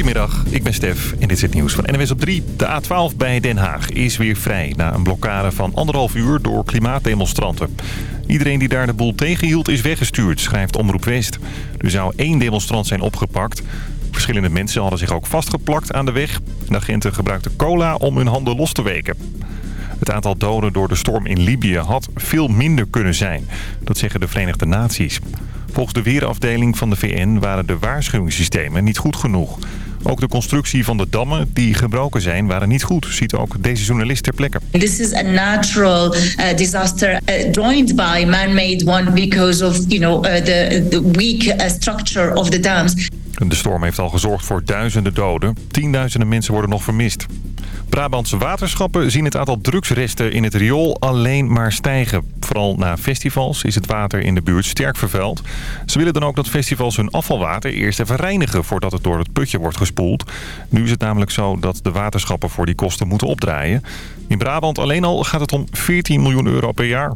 Goedemiddag, ik ben Stef en dit is het nieuws van NWS op 3. De A12 bij Den Haag is weer vrij na een blokkade van anderhalf uur door klimaatdemonstranten. Iedereen die daar de boel tegenhield is weggestuurd, schrijft Omroep West. Er zou één demonstrant zijn opgepakt. Verschillende mensen hadden zich ook vastgeplakt aan de weg. De agenten gebruikten cola om hun handen los te weken. Het aantal doden door de storm in Libië had veel minder kunnen zijn. Dat zeggen de Verenigde Naties. Volgens de weerafdeling van de VN waren de waarschuwingssystemen niet goed genoeg. Ook de constructie van de dammen die gebroken zijn waren niet goed, ziet ook deze journalist ter plekke. This is a natural uh, disaster uh, joined by man-made one because of you know uh, the, the weak uh, structure of the dams. De storm heeft al gezorgd voor duizenden doden. Tienduizenden mensen worden nog vermist. Brabantse waterschappen zien het aantal drugsresten in het riool alleen maar stijgen. Vooral na festivals is het water in de buurt sterk vervuild. Ze willen dan ook dat festivals hun afvalwater eerst even reinigen voordat het door het putje wordt gespoeld. Nu is het namelijk zo dat de waterschappen voor die kosten moeten opdraaien. In Brabant alleen al gaat het om 14 miljoen euro per jaar.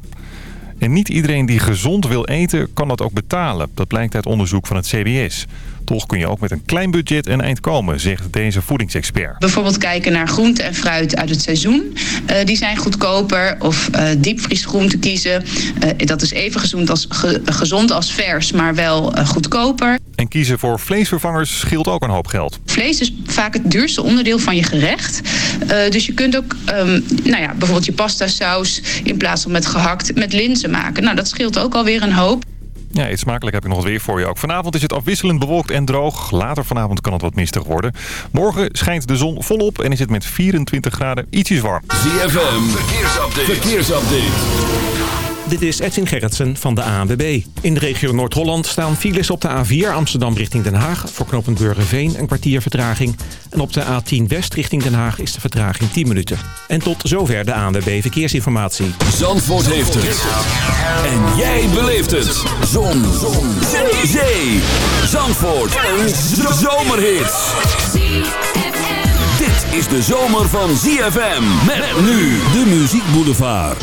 En niet iedereen die gezond wil eten kan dat ook betalen. Dat blijkt uit onderzoek van het CBS. Toch kun je ook met een klein budget een eind komen, zegt deze voedingsexpert. Bijvoorbeeld kijken naar groente en fruit uit het seizoen. Uh, die zijn goedkoper. Of uh, diepvriesgroenten kiezen. Uh, dat is even gezond als, ge, gezond als vers, maar wel goedkoper. En kiezen voor vleesvervangers scheelt ook een hoop geld. Vlees is vaak het duurste onderdeel van je gerecht. dus je kunt ook um, nou ja, bijvoorbeeld je pasta saus in plaats van met gehakt met linzen maken. Nou, dat scheelt ook alweer een hoop. Ja, iets smakelijk heb ik nog wat weer voor je ook. Vanavond is het afwisselend bewolkt en droog. Later vanavond kan het wat mistig worden. Morgen schijnt de zon volop en is het met 24 graden ietsjes warm. ZFM, verkeersupdate. verkeersupdate. Dit is Edwin Gerritsen van de ANWB. In de regio Noord-Holland staan files op de A4 Amsterdam richting Den Haag... voor knooppunt Burgerveen een kwartier vertraging. En op de A10 West richting Den Haag is de vertraging 10 minuten. En tot zover de ANWB Verkeersinformatie. Zandvoort heeft het. En jij beleeft het. Zon. Zon. Zee. Zee. Zandvoort. Een zomerhit. Dit is de zomer van ZFM. Met nu de Muziek Boulevard.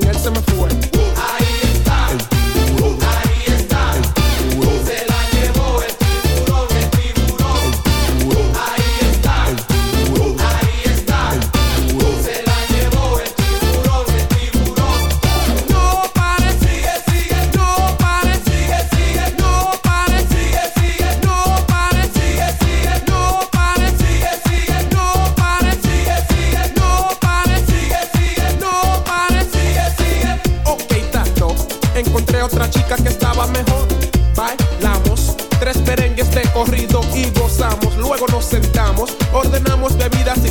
corrido y gozamos. Luego nos sentamos, ordenamos bebidas y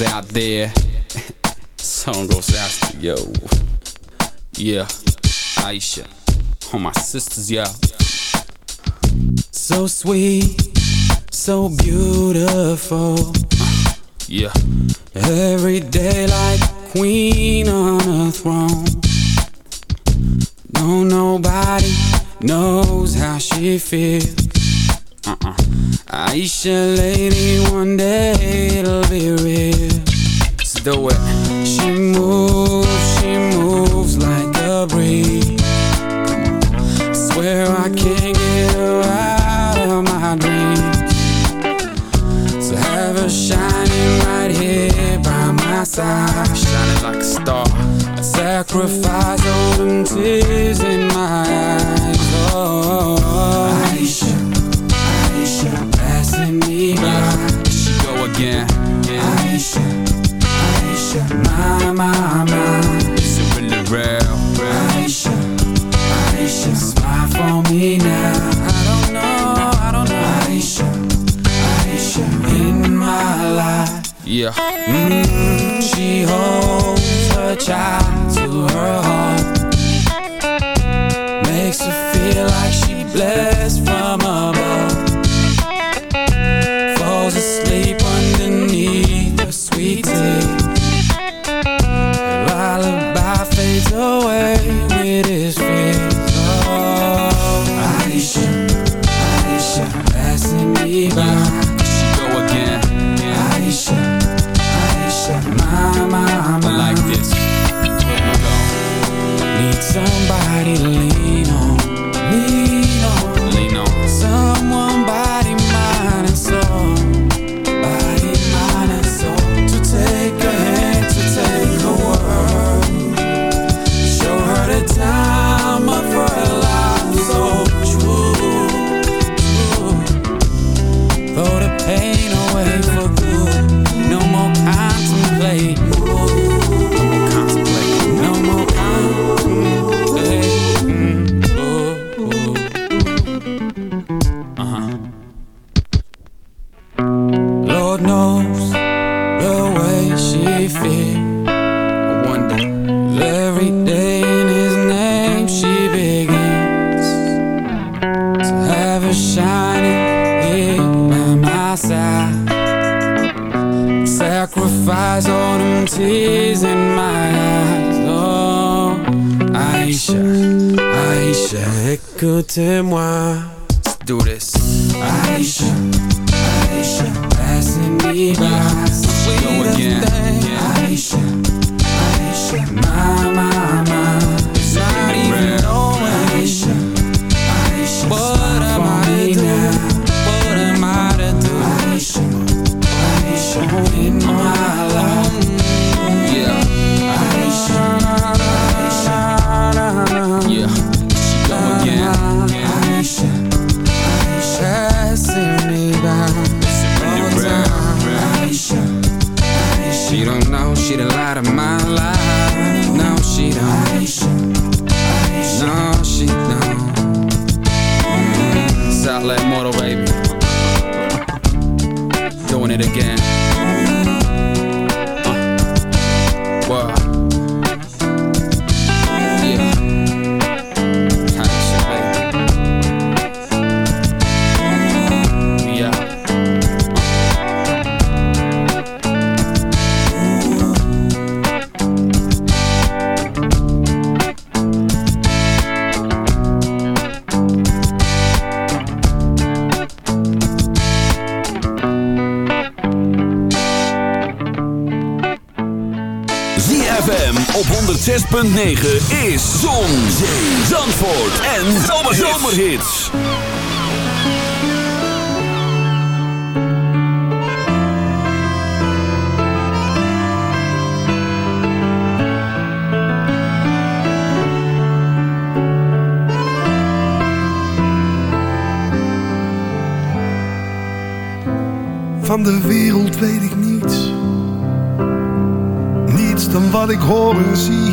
Y'all out there. Song goes out to yo. Yeah, Aisha. All my sisters, yeah. So sweet, so beautiful. Yeah. Every day like queen on a throne. No, nobody knows how she feels. Uh-uh. Aisha, lady, one day it'll be real. Let's do it. She moves, she moves like a breeze. I Swear I can't get her out of my dreams. So have her shining right here by my side, shining like a star. I sacrifice all them tears in my eyes. Go again. Aisha, Aisha, my, my, my. It really real? Aisha, Aisha, smile for me now. I don't know, I don't know. Aisha, Aisha, in my life. Yeah. Mm, she holds her child do this. Aisha, Aisha, passing me by. Go again. Aisha, Aisha, 106.9 is Zon, Zee, Zandvoort en Zomerhits. Van de wereld weet ik niets. Niets dan wat ik hoor en zie.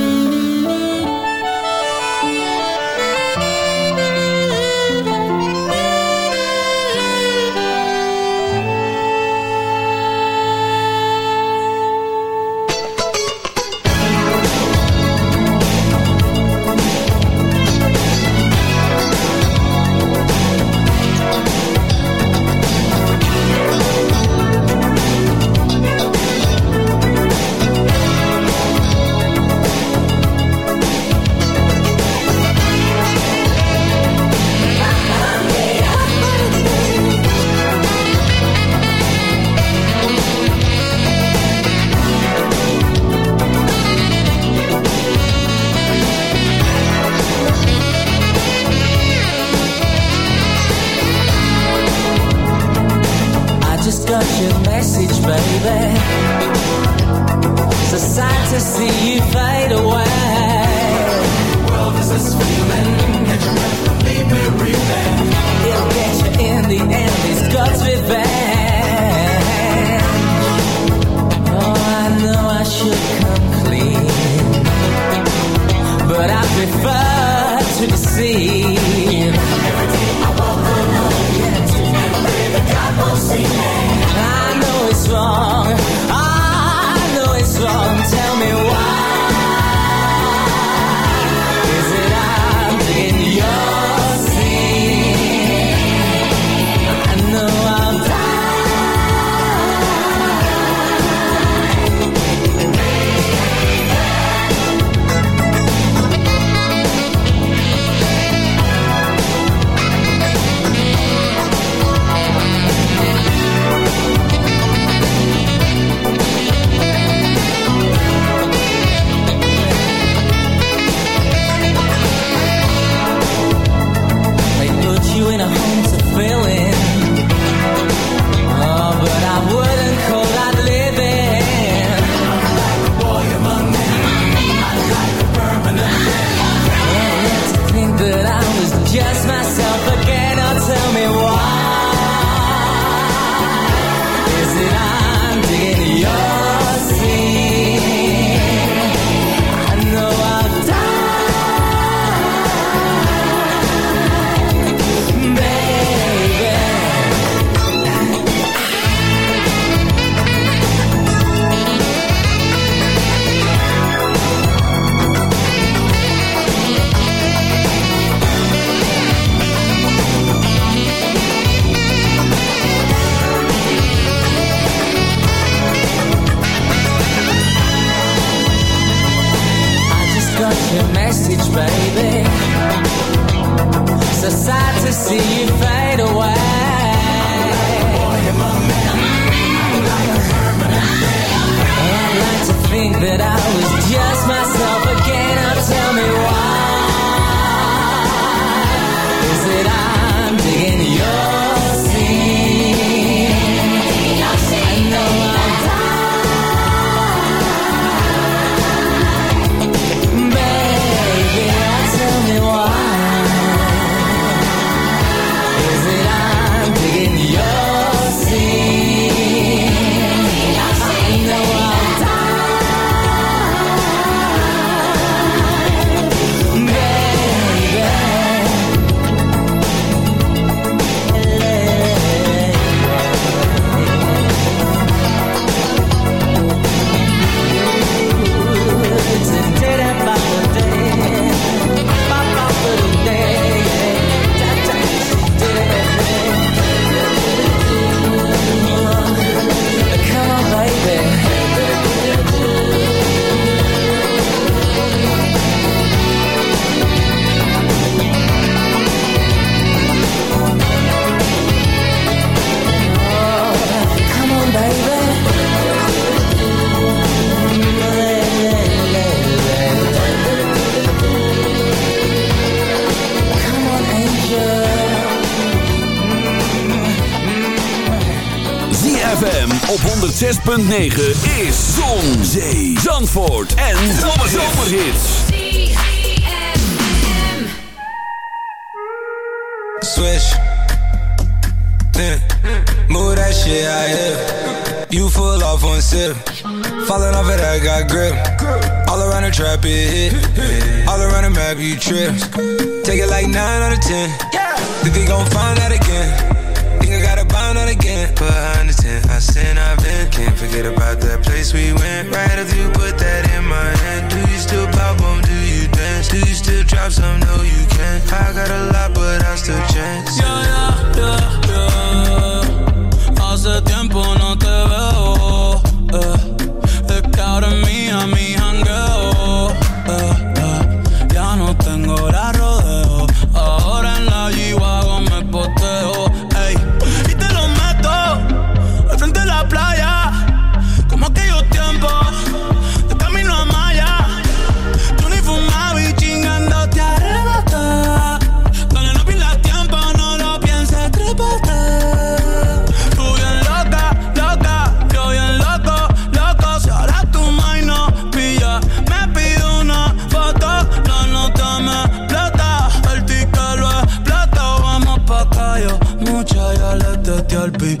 just myself again. Oh, tell me why. 106.9 is Zon, Zee, Zandvoort en Zomerhits. Switch. Yeah. Move that shit out here. You full off one sip. Falling off it, I got grip. All around the trap, it hit. All around the map, you trip. Take it like 9 out of 10. Think they gon' find out again. I bind out again. Behind the tent, I sin, I've been. Can't forget about that place we went. Right after you put that in my hand. Do you still pop on? Do you dance? Do you still drop some? No, you can't. I got a lot, but I still chance. Yeah, yeah, yeah, yeah. Hace tiempo no calper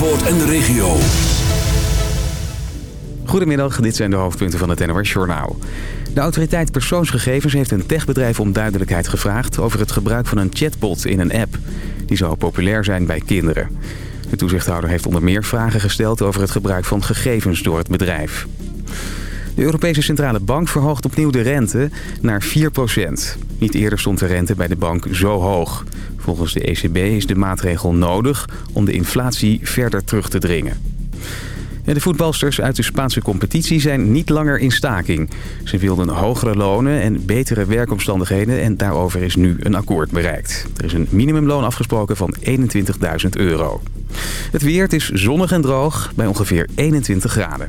Zandvoort en de regio. Goedemiddag, dit zijn de hoofdpunten van het NOS Journaal. De autoriteit persoonsgegevens heeft een techbedrijf om duidelijkheid gevraagd... over het gebruik van een chatbot in een app. Die zou populair zijn bij kinderen. De toezichthouder heeft onder meer vragen gesteld... over het gebruik van gegevens door het bedrijf. De Europese Centrale Bank verhoogt opnieuw de rente naar 4%. Niet eerder stond de rente bij de bank zo hoog. Volgens de ECB is de maatregel nodig om de inflatie verder terug te dringen. De voetbalsters uit de Spaanse competitie zijn niet langer in staking. Ze wilden hogere lonen en betere werkomstandigheden en daarover is nu een akkoord bereikt. Er is een minimumloon afgesproken van 21.000 euro. Het weer, is zonnig en droog bij ongeveer 21 graden.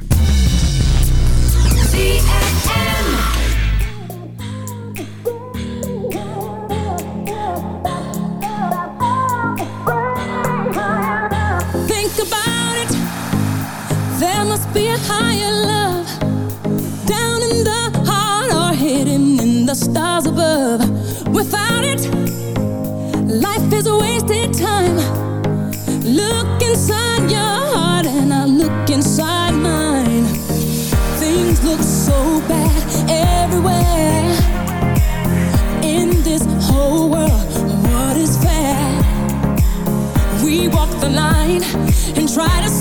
and try to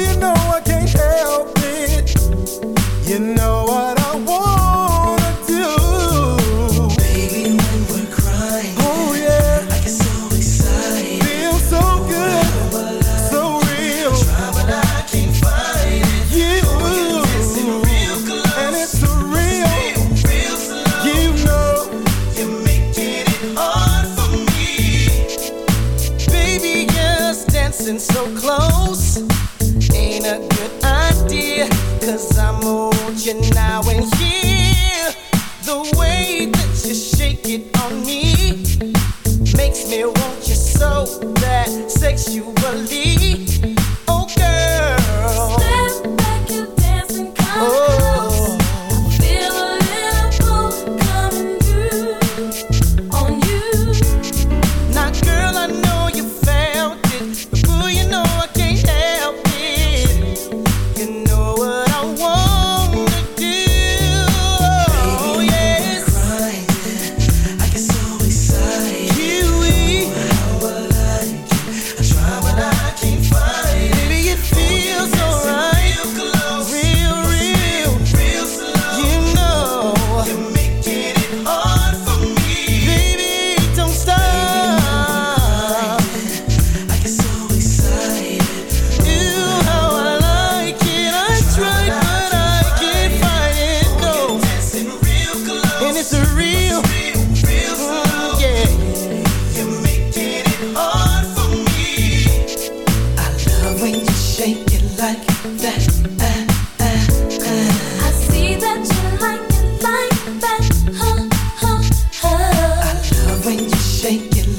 you know I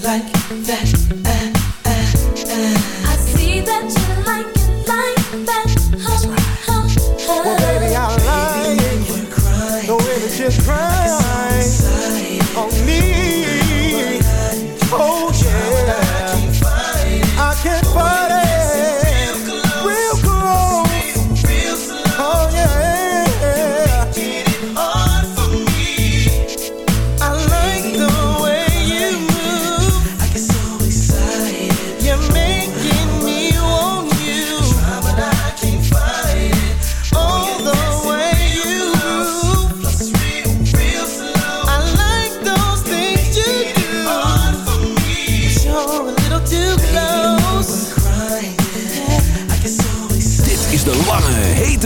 like that.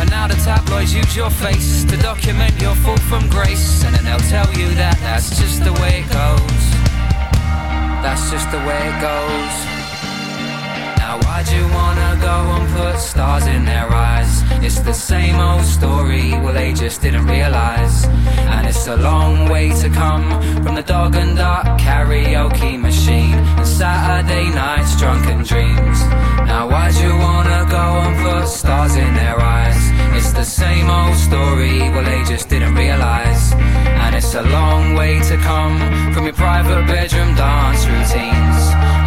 And now the tabloids use your face to document your fall from grace. And then they'll tell you that that's just the way it goes. That's just the way it goes. Now why'd you wanna go and put stars in their eyes? It's the same old story, well they just didn't realise And it's a long way to come from the dog and duck karaoke machine Saturday nights drunken dreams Now why'd you wanna go and put stars in their eyes? It's the same old story, well they just didn't realise And it's a long way to come from your private bedroom dance routines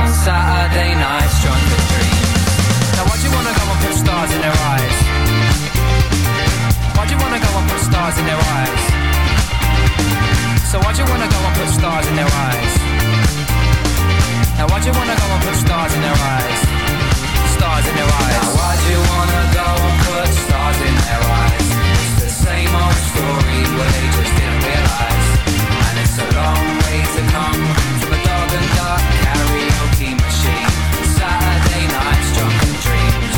On Saturday nights drunken dreams Now why'd you wanna go and put stars in their eyes? Why'd you wanna go and put stars in their eyes? So why'd you wanna go and put stars in their eyes? Now why'd you wanna go and put stars in their eyes? Stars in their eyes. Now why'd you wanna go and put stars in their eyes? It's the same old story, well they just didn't realise. And it's a long way to come from a dog and duck karaoke machine. Saturday nights, drunken dreams.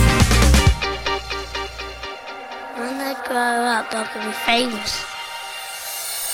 When I grow up, I'm gonna be famous.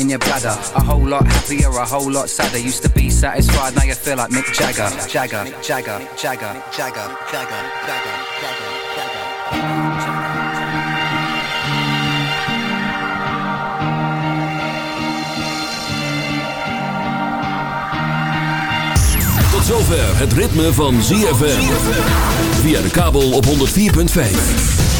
in your bladder. A whole lot happier, a whole lot sadder. Used to be satisfied, now you feel like Mick Jagger. Jagger, Jagger, Jagger, Jagger, Jagger, Jagger, Tot zover het ritme van ZFM. Via de kabel op 104.5.